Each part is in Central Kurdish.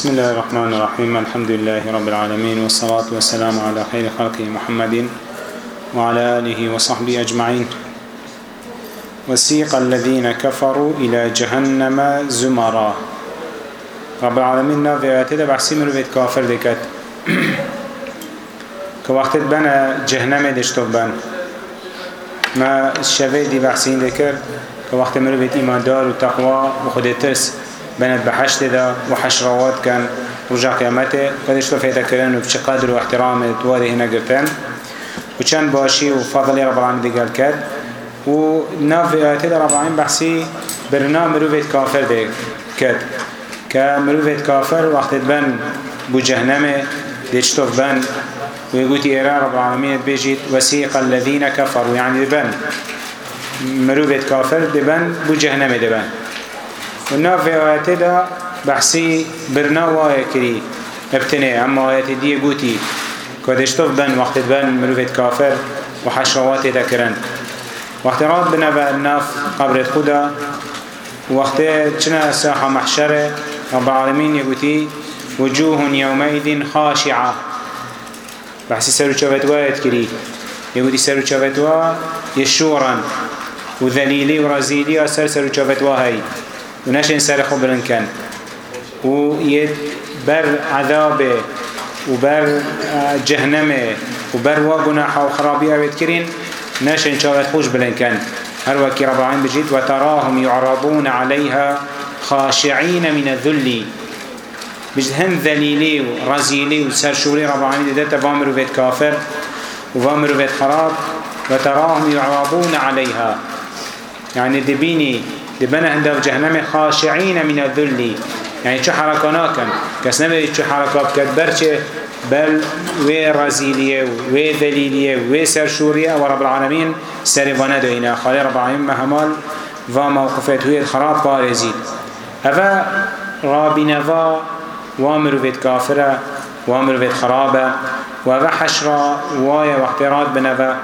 بسم الله الرحمن الرحيم الحمد لله رب العالمين والصلاة والسلام على خير خلقه محمد وعلى آله وصحبه أجمعين وسيق الذين كفروا إلى جهنم زمرا رب العالمين نافعاته ده بحسي مروفيت كافر دكت كوقت بنا جهنم دشتو بنا ما الشفي دي بحسين ذكر كوقت مروفيت إيمان دار وتقوى وخد ترس بنت بحشت دا وحشروات كان رجع قيامته قد يشتف يتكلم بش قدر واحترام تواري هنا قرتن وكان باشي وفضل رب العالمين قال كد وناف آيات رب العالمين بحسي برنا مروفة كافر دي كد كمروفة كافر وقت بن بجهنمه ديشتف بن ويقول إيران رب العالمين بيجيت وسيق الذين كفروا يعني بن مروفة كافر دبن بجهنمه دبن و ناف آیته دا بحثی برنا وای کری ابتنه اما آیت دیه گوتی کدشتف بن وقت بن مروفت کافر و حشرات دا کرن وقت راد بنا با ناف قبرت خدا وقت چنا ساحه محشره رب العالمین یگوتی وجوه یومئذ خاشعه بحثی سر و چوبت وایت کری یگوتی سر و چوبت وا یشورن و ذلیلی و رزیلی سر سر و چوبت وهی و نشین سر خود برن کن و یه بر عذابه و بر جهنمه و بر و گناح و خرابی اوید کرین نشین چاوت خوش بلن کن هر وکی ربعین بجید و تراهم یعرابون علیها خاشعین من الذلی بجد هم ذلیلی و رزیلی و سرشوری ربعین دیده تبامر و بید کافر و بامر و بید خراب و تراهم یعرابون علیها يعني دبيني دبنا عند جهنم خاشعين من الذل يعني شو حركناكم كس نبي شو حركات كبرشة بل وي رزيلية وي ذليلية وي سرشورية ورب العالمين سرفانا دوينا خالي رب العالمين مهمال و موقفت هوی خراب بارزید اوه رابینه و وامرویت کافره وامرویت خرابه وفا حشرا وايا واحتراض بنفا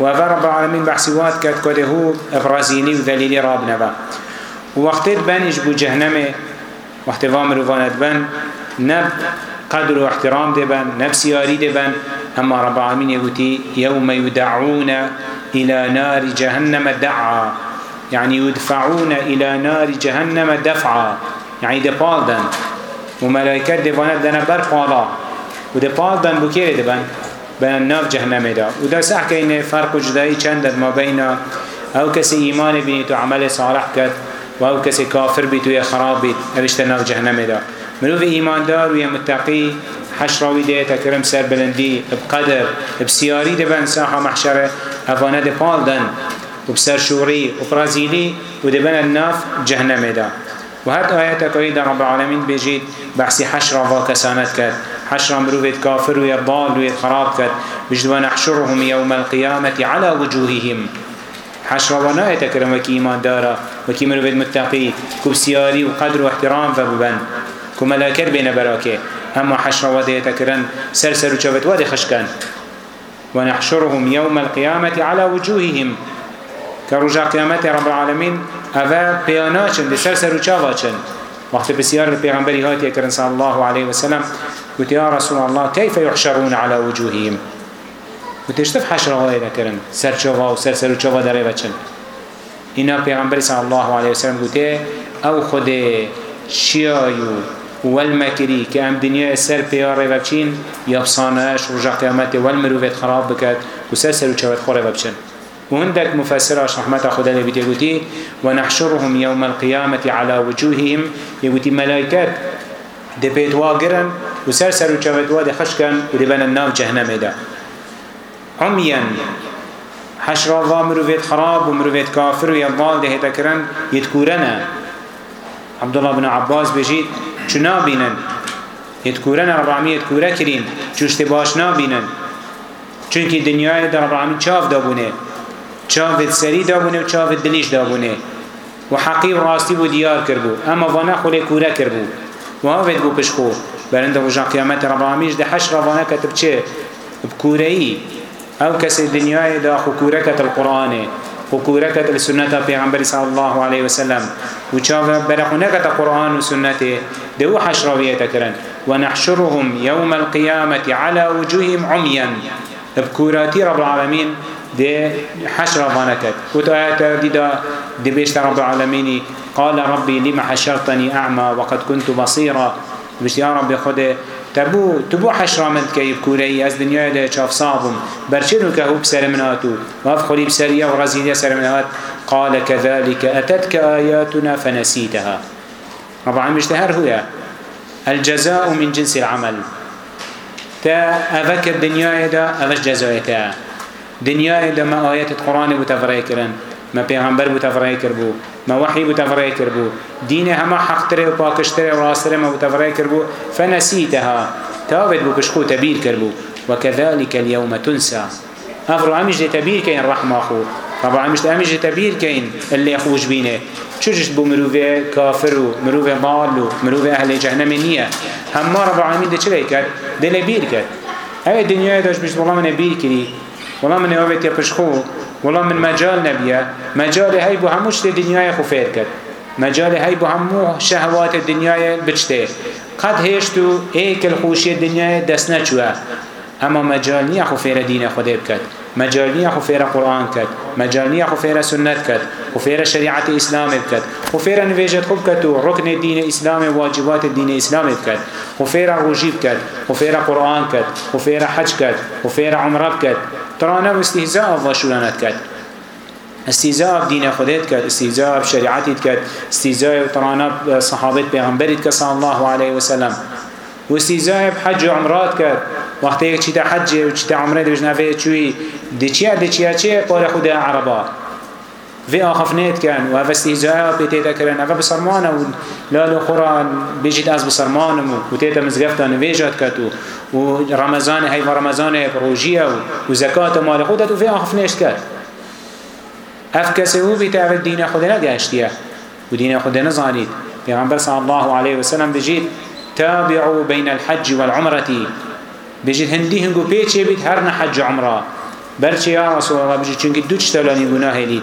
وفا رب العالمين بحسوات كات كده افرازيني وذليلي راب نفا وقت بنش بو جهنمه وقت فامر وفانت بن نب قدر واحترام دبن نب سياري دبن اما رب العالمين يقولي يوم يدعون إلى نار جهنم دعا يعني يدفعون إلى نار جهنم دفعا يعني دبال دن وملائكة دفانت دنا برقالا وده پاک بن بکیره ده بن بن ناف جهنمه ده وده سح که فرق و جدایی چند در ما بین او کسی ایمان بینید و عمل صالح کرد و او کسی کافر بید و یا خراب بید اوشت ناف جهنمه ده مروف ایماندار و یا متقی حشراوی ده تکرم سر بلندی بقدر بسیاری ده بن ساحه محشره افانه ده پال دن وبسر شوري وبرازيلي ودبن الناف جهنم دا وهات آيات كريدة رب العالمين بيجيد بحثي حشرة وكسانات كات حشر مروفت كافر ويضال ويخراب كد بجدوا نحشرهم يوم القيامة على وجوههم حشر وناية تكرم وكي إيمان دارا وكي مروفت متقي كبسياري وقدر واحترام فببن كملاكر بين براكه هم حشر ودية تكرن سر سر وشفت ودي خشكن ونحشرهم يوم القيامة على وجوههم كرجع قيامة رب العالمين أفا بياناتشن لسر سر وشفت وقت بسيار البيغمبري هاتي كرن صلى الله عليه وسلم قلت يا رسول الله كيف يحشرون على وجوههم قلت اشتف حشرها يبكرن سر شوفا وسر سر شوفا دري بچن إنا پیغمبر صلى الله عليه وسلم قلت او خد شيايو والمكري كام دنيا سر بيار بچين يبصاناش رجع قيامته والمروفت خراب بكت وسر سر شوفا خور بچن وهندك مفسراش رحمة خدا اللي بتقولي ونحشرهم يوم القيامة على وجوههم يقولي ملائكات دبيت واقرن وسر سر وچوت واد خشكن ودبن النار جهنم دا عميا حشر الله مروفيت خراب ومروفيت كافر ويضال ده تكرن يتكورنا عبد الله بن عباس بجيت چنابينن يتكورنا رب العالمين يتكورا كرين چوشت باش نابينن چونك دنيا در رب العالمين چاف دابونه چاف سري دابونه و چاف دليش دابونه و حقيب راستي بو ديار كربو اما وانا خولي كورا كربو و هاوید بو پشخو برند رجا قیامت ربامیش ده حش روانه کتب چه بکورهی او کسی دنیای دا خکوره کت القرآنه خکوره کت السنت پیغمبر صلی الله علیه وسلم و چا برخونه کت قرآن و سنته دو حش رویه تکرن و نحشرهم یوم القیامت على وجوههم عمیا بكوراتي رب العالمين دي حشر ظنكت وتآيات ديدا دي بيشت رب العالمين قال ربي لما حشرتني أعمى وقد كنت بصيرا بشتی آن رب خود تبو تبو حشرامت که کوری از دنیای ده چاف صابم برچنو که هو بسر مناتو وف خلی بسریه و رزیده سر منات قال كذلك أتتك آياتنا فنسيتها طبعا مش تهر هو الجزاء من جنس العمل تا أذك الدنيا دا أذش جزايتها دنيا دا ما آيات القرآن بتفريكرن ما بيغمبر بتفريكر بو ما وحي بتفرأي كربو دين هما حق تره و پاكش تره و راس تره ما بتفرأي كربو فنسيتها تابد بو بشخو تبير كربو وكذلك اليوم تنسى أفرو أمج لتبير كين رحمة أخو طبعا مش أمج لتبير كين اللي أخوش بينه چوش بو مروفه كافر و مروفه ضال و مروفه أهل جهنم نية هما رب العالمين ده چلي كد دل بير كد أي دنيا داش بيش والله من بير كري والله من أوبت يا بشخو والله من مجال نبيه مجال هاي بو هموش دنیای خو فیر کرد مجال هاي بو همو شهوات دنیای بچته قد هشتو ایک الخوشی دنیای دست نچوه اما مجال نیا خو فیر دین خدا بکد مجال نیا خو فیر قرآن کد مجال نیا خو فیر سنت کد خو فیر شریعت اسلام بکد خو فیر نویجت خوب کد و رکن دین اسلام واجبات دین اسلام بکد خو فیر روجی بکد خو فیر قرآن کد خو فیر حج کد خو فیر عمره بکد ترانا واستهزاء الله شلانات كات استهزاء بدين خديت كات استهزاء بشريعتي كات استهزاء ترانا صحابة بيغمبرت صلى الله عليه وسلم واستهزاء بحج عمرات كات وقت يك چيتا حج و چيتا عمره دبج نفه چوي دي چيا دي چيا چيا قول خدا عربا في آخفنات كان وهذا استهزاء بتيتا كرن هذا بسرمانه لا لو قرآن بيجيت أز بسرمانه وتيتا مزغفتان ويجات كاتو و رمضان هی رمضان روجیه و زکات مال خودت و فی آخف نشت کرد اف کسی او بیت اول دین خود نگشتیه و دین خود نزانید پیغمبر صلی الله علیه وسلم بجید تابعوا بین الحج والعمرة بجید هندی هنگو پیچه بید هر حج عمره برچه یا رسول الله بجید چونکه دو چتلانی گناه هلید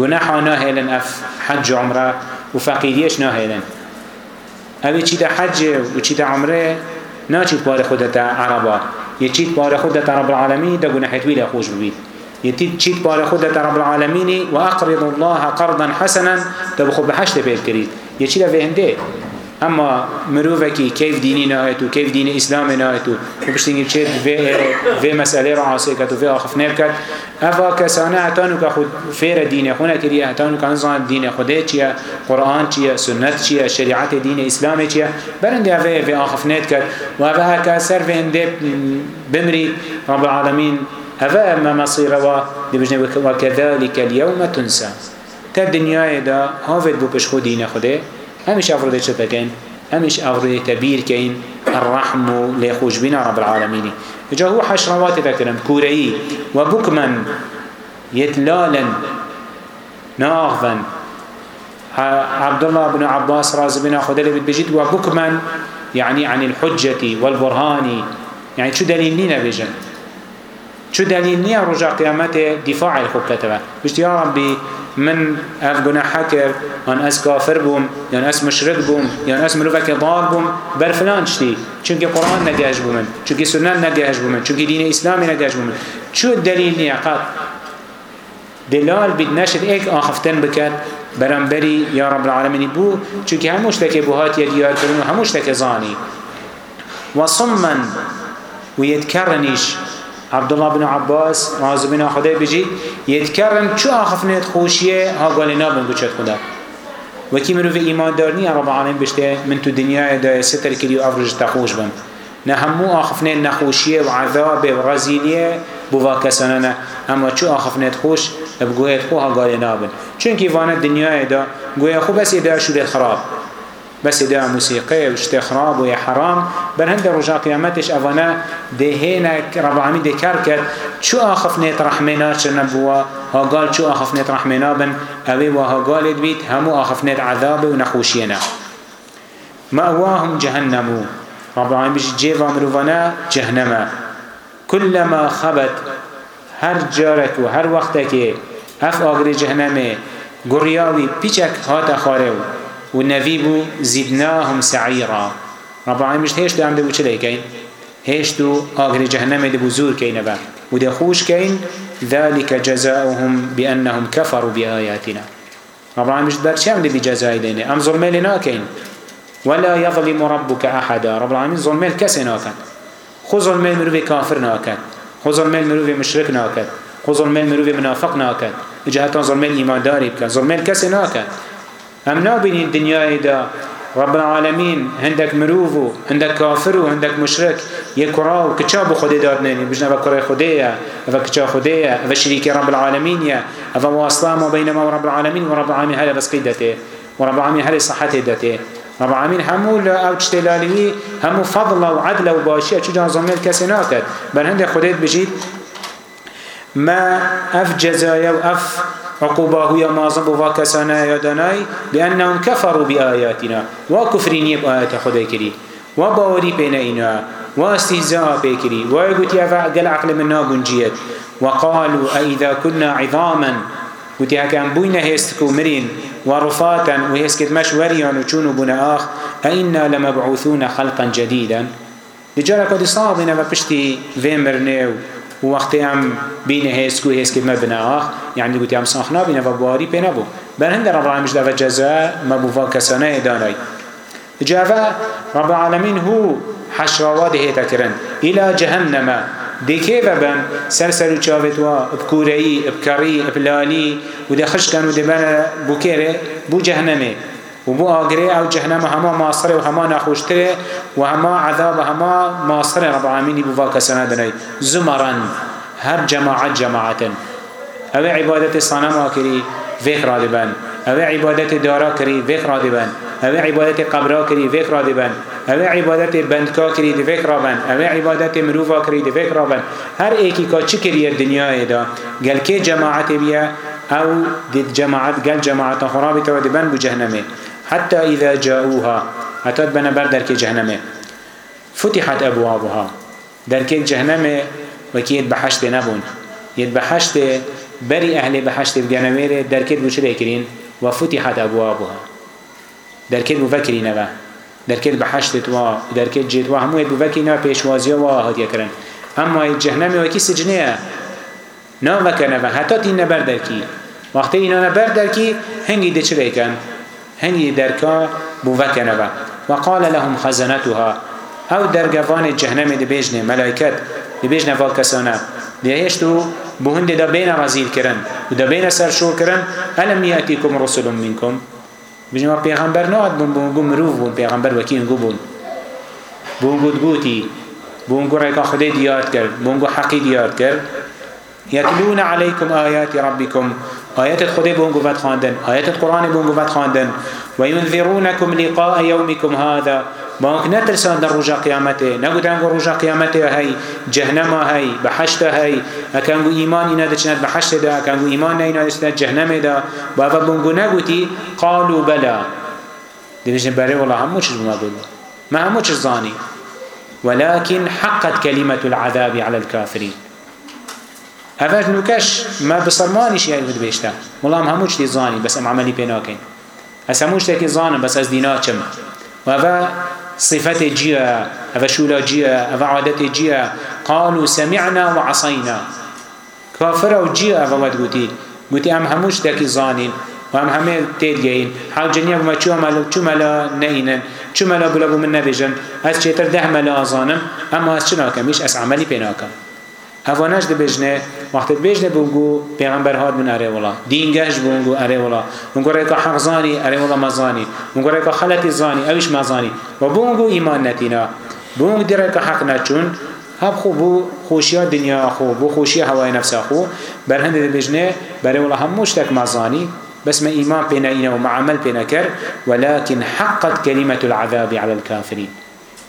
گناه ناهلن اف حج عمره و فقیدیش ناهلن اوی چی ده حج و چی ده عمره ناچی پاره خودت عربا یه چیت پاره خودت رب العالمین ده گناهت ویل خوش ببید یه چیت پاره خودت رب العالمین و اقرض الله قرضا حسنا ده بخو بحشت پیل کرید یه چی ده هنده اما مروفکی کیف دینی نهایت و کیف دین اسلام نهایت و بشتینگی چه وی مسئله را عاصی کد و وی آخف نب کد افا کسانه اتانو که خود فیر دین خونه کری اتانو که انزان دین خوده چیه قرآن چیه سنت چیه شریعت دین اسلام چیه برنده اوه وی آخف نب کد و اوه هکا سر وی انده بمرید رب العالمین اوه اما مصیره و دبجنه وکذالک اليوم تنسا تا دنیای دا هاوید بو پش خود دین خوده همیش افرادی چه بکن همیش افرادی تبیر کن الرحم و لیخوش بینا رب العالمینی اجا هو حشرات تکرم کورئی و بکمن یتلالا ناغفا عبد الله بن عباس رازي بن خدل بتجد وبكمن يعني عن الحجة والبرهان يعني شو دليل لنا بيجن شو دليل لنا رجع قيامته دفاع الخبكة تبع بيجت يا ربي من اف گناه کرد آن از کافر بوم یا از مشرک بوم یا از مروفک ضال بوم بر فلان شتی چونکه قرآن نگهش بومن چونکه سنن نگهش بومن چونکه دین اسلامی نگهش بومن چو دلیل نیقات دلال بید نشد ایک آخفتن بکد برانبری یا رب العالمینی بو چونکه هموش تک بوهات یا دیار کرن و هموش تک زانی و صمن و یدکرنیش عبد الله بن عباس راز بن خدای بجی یتکرن چو اخفنت خوشیه ها گالینا بن گوشت خدا وکی مرو ایمان دارنی رب العالمین بشته من تو دنیا دا ستر کلیو افرج تخوش بن نه همو اخفنه نخوشیه و عذاب و غزیلیه بوا کسانه اما چو اخفنت خوش بگویت خو ها گالینا بن چونکی وانه دنیا دا گویا خو بس ایده شورت خراب بس دا موسيقى واستخراب ويا حرام بل هند رجا قيامتش أفنا دهينا رب العالمين دي كاركت شو آخف نيت رحمنا شنبوا ها قال شو آخف نيت رحمنا بن أبي وها قالت بيت همو آخف نيت عذاب ونخوشينا مأواهم جهنمو رب العالمين بيش جيفا مروفنا جهنما كلما خبت هر جارك و هر وقتك اف آقر جهنمه قرياوي بيشك هات خارو والنبي بو زدناهم سعيرا رب العالمين مش هيش دعم دبو چلي كين هيش دو آخر جهنم دبو زور كين با وده خوش كين ذلك جزاؤهم بأنهم كفروا بآياتنا رب العالمين مش در چم دبي جزائي دين ام ظلمي لنا كين ولا يظلم ربك أحدا رب العالمين ظلمي الكسي ناكن خو ظلمي مروفي كافر ناكن خو ظلمي مروفي مشرك ناكن خو ظلمي مروفي منافق ناكن جهتان ظلمي ايمان داري بكن ظلمي الكسي ناكن ئەم نابینین دنیایدا رب العالمین هندک مروف و هندک کافر و هندک مشرک یک کرا و کچا بو خودی داد نینی بجنه با کرای خودی و کچا خودی و شریک رب العالمین و واسطه ما بین ما رب العالمین و رب العالمین هل بس قیدته و رب العالمین هل صحت دته رب العالمين همو لأو تشتلاله همو فضل وعدل وباشية چجان ظلمية الكسيناتت بل هند خديت بجيت ما أف جزايا وأف عقوباه يا مازن بوا كسانا يدناي لأنهم كفروا بآياتنا وكفرين بآيات خدای کری و باوری بین اینا و استهزاء بکری و یقول یا فعقل عقل منا گنجید وقالوا أئذا كنا عظاما وتي هكام بوين هيستكو مرين ورفاتا وهيسكت مشوريان وچونو بنا آخ أئنا لمبعوثون خلقا جديدا لجارة قد صابنا ما بشتي فيمرنيو وقتی هم بین هیسک و هیسک ما بناه یعنی گوتی هم ساخ نبینه و باری پی نبو بر هند رب العالمین جدا و جزا مبوا کسانه دانای جاوا رب العالمین هو حشرات هیتا کرن الى جهنم دیکی ببن سر سر چاوت و ابکوری ابکری ابلالی و دخش کن و دبن بوکره بو جهنمه وبو آگری او جهنم همه ماصره و همه نخوشتره و همه عذاب همه ماصره رب العالمینی بوا کسانه دنی زمرن هر جماعت جماعتن او عبادت صنم آکری ویخ را دبن او عبادت دارا کری ویخ را دبن او عبادت قبرا کری ویخ را دبن او عبادت بندکا کری دویک رابن او عبادت مروفا کری دویک رابن هر ایکی که چی کریه دنیای دا گل که جماعت بیا او دید جماعت گل جماعت خرابی تو دبن بو جهنمه حتى إذا جاءوها حتى بنبر درك جهنم فتحت أبوابها درك جهنم وكيد بحشت نبون يد بحشت بري أهل بحشت بجنمير درك بوشري كرين وفتحت أبوابها درك بفكرين بها درك بحشت و درك جيت وهم يد بفكرين بيشوازي وهات يكرن أما الجهنم وكي سجنيه نام وكرنه حتى تين نبر دركي وقتی اینا نبر در کی هنگی ده چه بیکن؟ هني دركا بوفكنوا وقال لهم خزنتها او درگوان جهنم دبیجن ملائکت دبیجن والکسانا دیهشتو بوهند دا بین رزیل کرن و دا بین سرشور کرن الم یأتیکم رسول منکم بجنوا پیغمبر ناد بون بونگو مروف بون پیغمبر وکی انگو بون بونگو دگوتی بونگو ریکا خده دیاد کرد بونگو حقی دیاد کرد یتلون علیکم آیات ربکم آيات خدای بون گفت خواندن آيات قرآن بون گفت خواندن و ينذرونكم لقاء يومكم هذا ما نترسان در روز قیامت نگودن گو روز قیامت هی جهنم هی بحشت هی اکنگو ایمان اینا دچنت بحشت دا اکنگو ایمان اینا دچنت جهنم دا و اول بونگو نگوتی قالوا بلا دیوشن بره والله همو چیز بما بلا ما همو چیز زانی ولكن حقت كلمة العذاب على الكافرين هەفەر نوکەش ما بسەرمانیش یاریوت بێشتە وەڵام هەموو شتی زانی بەس ئەم عملی پێ ناکەین ئەس هەموو شتێکی زانم بەس ئەس دیناچم وەە صفتي جيا هذا شولا جيا هذا عادتي جيا قالوا سمعنا وعصينا كافر او جيا هذا ود قوتي قوتي ام هموش دكي زانين وام همه تيل جاين حال جنيا بما چو ملا چو ملا نينن چو ملا بلا بو من نبيجن از چتر ده ملا ازانم اما از چناكم ايش اس عملي بيناكم هەوانەش دەبێژنێ وقتت بێژنە بووگو پێغمبەر هاات من ئەرێ وڵا دینگەش بوونگو ئەرێ وڵا منگوڕێکە حەقزانی ئەرێ وڵە مەزانی منگوڕێکە خەلەتی زانی ئەویش مەزانی و بوونگو ئیمان نەتینا بوونگ دیرێکە حەق نەچون هەب خو بوو خۆشیە دنیا خۆ بۆ خۆشیە هەوای نەفسا خۆ بەرهەندە دەبێژنێ بەرێ وڵە هەموو شتێک مەزانی بس ما إيمان بين إنا ومعامل بين كر ولكن حقت كلمة العذاب على الكافرين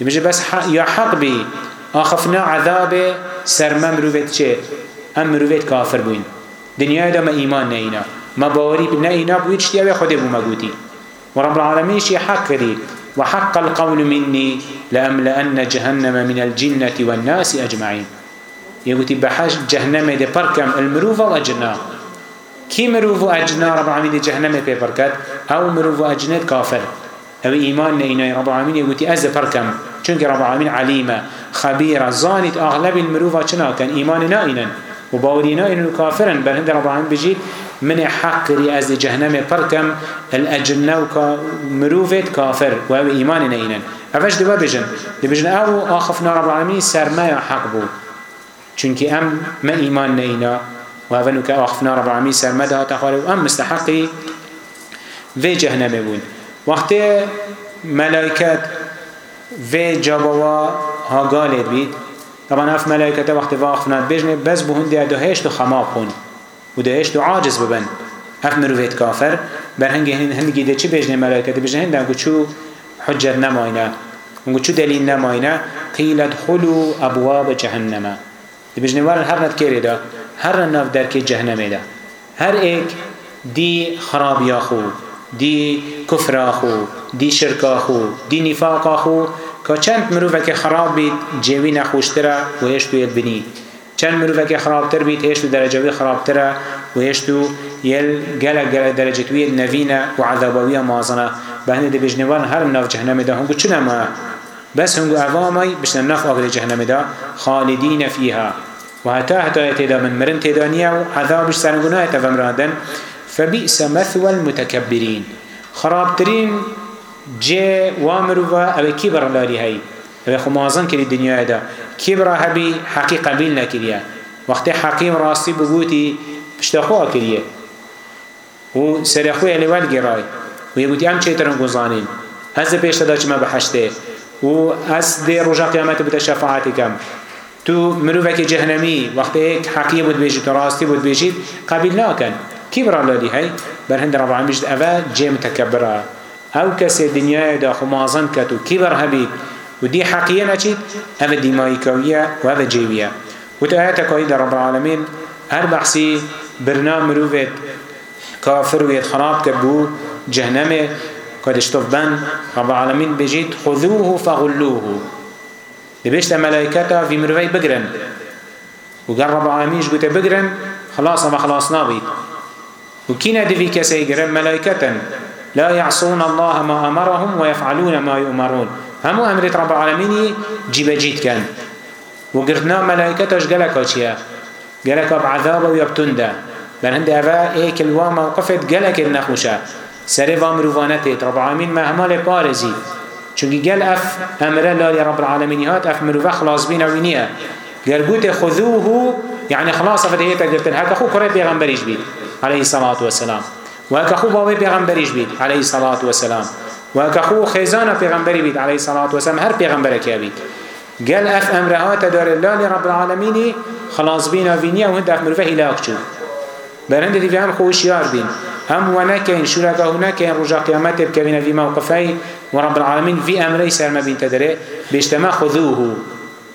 بيجي بس حق يا حق بي آخفنا عذاب سرما مروفت چه ام مروفت کافر بوین دنیای دا ما ایمان نینا ما باوری نه اینا بوید چتی اوی خود بو مگوتی و رب العالمین شی حق کردی و حق القول منی لأملأن جهنم من الجنة والناس أجمعين يقولي بحاج جهنم دي بركم المروف والأجناء كي مروف وأجناء رب العالمين جهنم بي بركات أو مروف وأجناء كافر أو إيمان إنا رب العالمين يقولي أز بركم چونك رب العالمين عليمة خبيرة زانت أغلب المروفة چناكن إيمان نائنا وباوري نائنا وكافرا بل هند رب العالمين بجيت من حق ري از جهنم بركم الأجنة ومروفة كافر وهو إيمان نائنا أفش دبا بجن دبجن أو آخفنا رب العالمين سرمايا حق بو چونك أم ما إيمان نائنا وهو كأخفنا رب العالمين سرمدها تخوالي وأم مستحقي في جهنم بون وقت ملائكات في جابوا هاقالت بيت طبعا اف ملائكة وقت واقفنا بجنة بس بهن دي دهشت خماب هن ودهشت عاجز ببن هف مروفيت كافر برهنگي هندگي ده چه بجنة ملائكة بجنة هندن قو حجت نماينه ونگو چو دلیل نماینه قیل ادخلوا ابواب جهنم دی بجنوارن هر نت کری دا هر نف درک جهنم دا هر ایک دی خراب یا خوب دی کفراخ و دی شرکاخ و دی نفاقاخ و که چند مروفک خراب بید جوی نخوشتره و هشتو یل بینی چند مروفک خرابتر بید هشتو درجوی خرابتره و هشتو یل گلک گلک درجتوی نوینه و عذابوی مازنه بهنده دی بجنوان هر مناف جهنم ده هنگو چنه ما بس هنگو عوامای بشن ناف آگر جهنم ده خالدین فیها و حتی حتی تیدا من مرن تیدانیه و عذابش سرنگو نایت افمرادن فبئس مثوى المتكبرين خرابترين جي وامروا او كبر لاري هاي او خمازن كري الدنيا دا كبر هبي حقي قبيل نكريا وقت حقي راسي بقوتي اشتخوا كريا و سرخوا يعني واد جراي ويقولي ام چيترن گزانين هذا بيش داش ما بحشته و از دي رجا قيامت بتشفاعتكم تو مروفك جهنمي وقت هيك حقيقة بود بيجي تراستي بود بيجي قبيل ناكن کی برا لادی هی بر هند رب العالمین اول جیم تکبره او کسی دنیای دا خمازن کتو کی بر هبید و دی حقیه نچید او دیمایی کویه و او جیویه و تو آیت کوی در رب العالمین هر بحثی برنامه روید کافر وید خراب کبو جهنمه كدشتوف بن رب العالمين بيجيت خذوه فغلوه دبيش الملائكة في مروي بقرن وقال رب العالمين جبت بقرن خلاص ما خلاص نابي وكين دفي كسيجر ملائكة لا يعصون الله ما أمرهم ويفعلون ما يؤمرون همو أمر رب العالمين جيب جيت كان وقرتنا ملائكة جلك وشيا جلك بعذاب ويبتون ده بل هند أفا إيك الوام وقفت جلك النخوشة سرف أمروانته رب العالمين ما همال بارزي چونکی گل اف امره لالی رب العالمین هات اف مروفه خلاص بین اوینیه گل گوت خذوه یعنی خلاص فده هیتا گرتن حتی خو کره پیغمبریش بید عليه الصلاة والسلام وكخو باوي پیغمبريش بيت عليه الصلاة والسلام وكخو خيزان پیغمبري بيت عليه الصلاة والسلام هر پیغمبرك بيت قال اف امرها تدار الله رب العالمين خلاص بينا فينيا وهند اف مروفه هلاك شو برهند دي هم خوش يار بين هم ونكين شركا هناك رجا قيامت بكبين في موقفي ورب العالمين في امره سر ما بين تدري باجتماع خذوه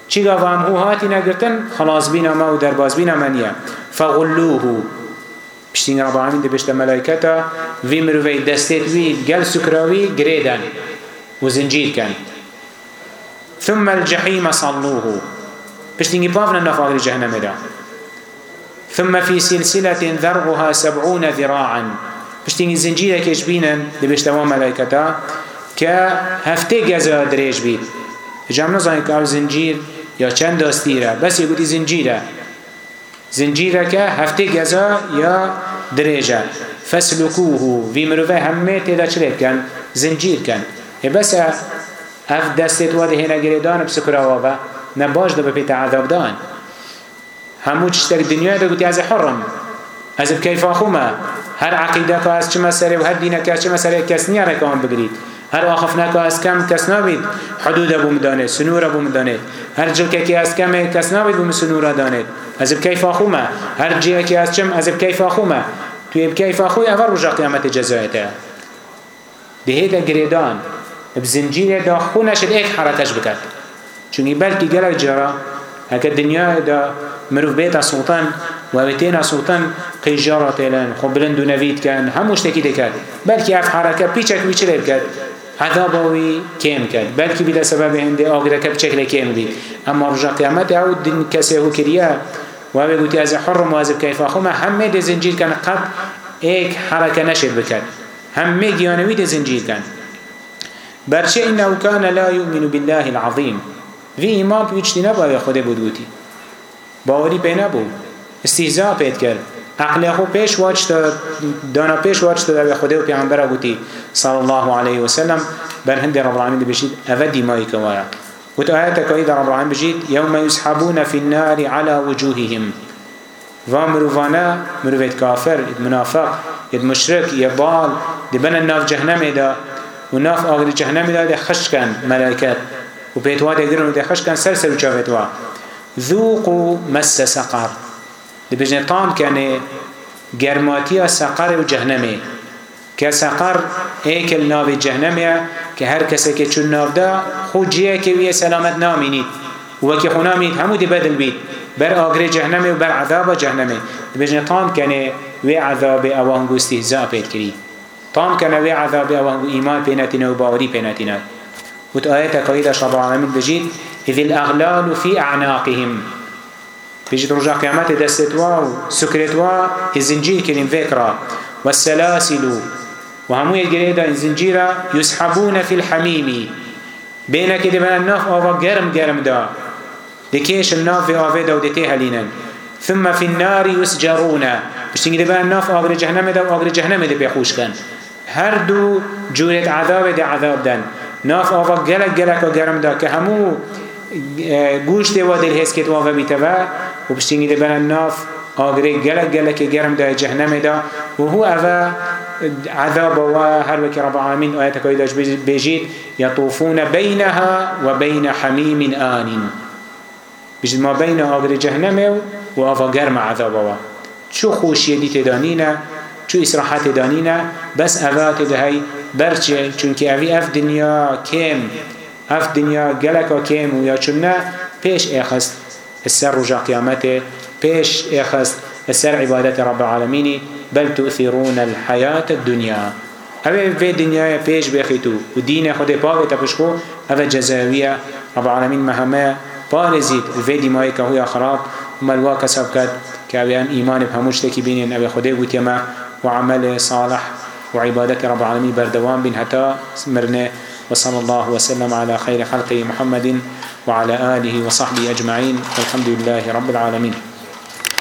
چی گفتم او هاتی نگرتن خلاص بین ما و درباز بین منیه فغلوه پشتین رب العالمین ده بشته ملائکتا وی مروی دستیت وی گل سکراوی گریدن و زنجیر کن ثم الجحیم صلوه پشتین پافنا نفاق جهنم دا ثم في سلسلة ذرعها سبعون ذراعا پشتین زنجیر کش بینن ده بشته و ملائکتا که هفته گزا دریج بید جمع نزانی که زنجیر یا چند داستیره بس یه گوتی زنجیره زنجیرەکە هەفتەی گەزا یا درێژە فەسلوکوه وی مرۆڤە هەمێ تێدا چ بکەن زنجیرکەن هێ بەسە ئەف دەستێت وا دەهێنە گرێدان بسکراوەوە نە باش دە بە پێ تعادابدان هەموو شتێک دنیای دەگوتی ئەزە حڕم ئەز بکەیفا خومە هەر عقیدەکە ئەس چمە سەرێ و هەر دینەکە چمە سەرێ کەس نییە ڕێکەوان بگریت هەر ئاخفنەکە ئەس کەم کەس نابیت حدودە بووم دانێت سنوورە بووم دانێت هەر جلکێکی ئەس کەمێ کەس نابیت بووم سنوورە دانێت از بکیف آخومه هر جیه که از چم از بکیف آخومه توی بکیف آخوی اول رجا قیامت جزایته دهیت گریدان بزنجیر داخونش ایک حرکتش بکرد چونی بلکی گلک جرا هکه دنیا دا مروف بیت سلطان و بیتین سلطان قیجارات ایلن خب بلند و نوید کن هموش تکی دکرد بلکی اف حرکت پیچک بیچه لیب کرد عذابوي كيم كان بلكي بلا سبب هندي آقرة كبشكل كيم بي أما رجع قيامته أو دين كسيه كريا وابي قلت از حرم واجب كيف اخوما همه ده زنجير كان قط ايك حركه نشر بكن همه جيانوي ده زنجير كان برشه انه كان لا يؤمن بالله العظيم في ايمان بيجتنا با خود بودوتي باوري بينا بو استهزاء بيت کرد عقل خو پیش واچ دانا پیش واچ داده به خدا و پیامبر گویی صلی الله علیه و سلم بر هند رب العالمین بشید اودی مایی که وت آياتك وإذا رب العالمين بجيت يوم يسحبون في النار على وجوههم ومروفانا مروفيت كافر منافق يد مشرك يبال دبنا الناف جهنم إذا وناف آخر جهنم إذا دخشكن ملائكات وبيتوا دقرن ودخشكن سلسل وشافتوا ذوقوا مس سقر دبجنطان كان گرماتیا سقر و جهنمه که سقر ایکل ناوی جهنمه که هر کسی که چون نافده خود جیه که ویه سلامت نامینید وکی خونامید همو دی بدل بید بر آگری جهنمه و بر عذاب جهنمه بجنه تام کنه وی عذاب اوانگو استهزا پید کرید تام کنه وی عذاب اوانگو ایمان پینتینه و باوری پینتینه و تا آیت اکایدش رب العالمین بجید اذ الاغلال فی اعناقهم بجد رجع قيامات دستوا وسكرتوا الزنجير كريم فكرة والسلاسل وهمو يجري دا زنجيرا يسحبون في الحميم بينك دي بنا الناف آفا قرم قرم دا دكيش الناف آفا دا ودكي هلينا ثم في النار يسجرون بشتنجي دي بنا الناف آقر جهنم دا وآقر جهنم دا بيخوش كان هر دو جورة عذاب دا عذاب دان ناف آفا قلق قلق قرم دا كهمو گوش دی و دل هست که تو آب بیتوا و بستینی دبنا ناف آگری گلک گلک گرم دای جهنم دا و هو آوا عذاب وهر وكي رب العالمين آياتك ويداش بيجيت يطوفون بينها وبين حميم آن بجد ما بين آقر جهنم وآفا قرم عذاب وهر چو خوشیه دی تدانینه چو اسراحت دانینه بس اوات دهی برچه چونکه اوی اف دنیا کم اف دنیا گلکا کم و یا چونه پیش اخست السر رجا قیامته پیش اخست السر عبادت رب العالمینی بل تؤثرون الحياة الدنيا اوه في دنيا پیش بخیتو و دین خود پاوه تپشکو اوه جزاویه رب العالمین مهمه پارزید وی دیمایی که هوی خراب ملوا کسب کرد که اوه ایمان بهموش تکی بینین اوه خوده گوتی ما و عمل صالح و عبادت رب العالمین بردوام بین حتی مرنه وصلى الله وسلم على خير خلقه محمد وعلى آله وصحبه أجمعين والحمد لله رب العالمين